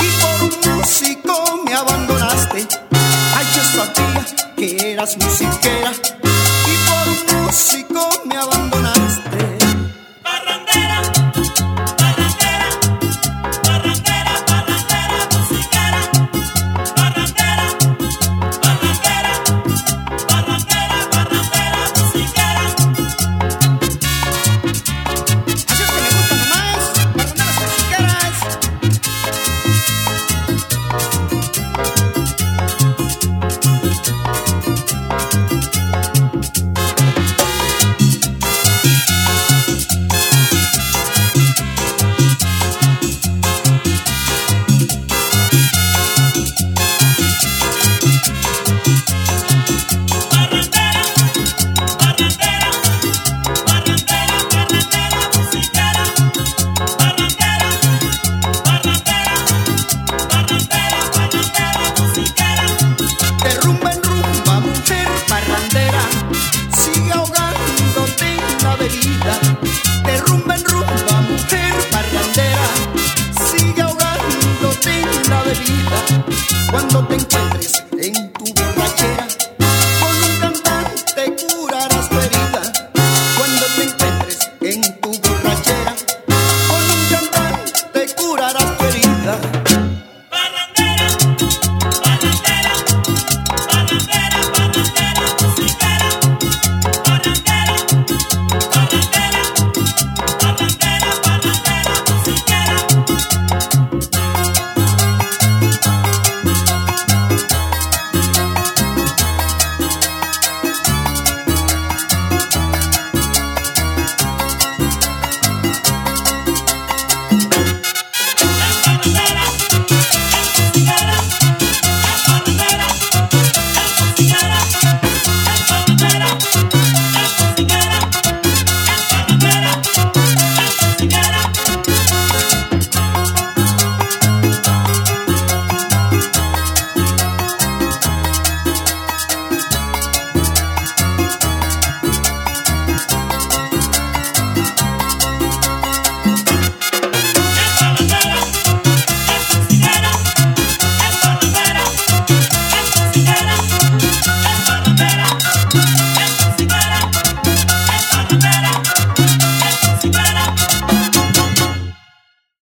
y por un músico me abandonaste. Ay, yo sabía que eras musiquera y por un músico. cuando te encuentres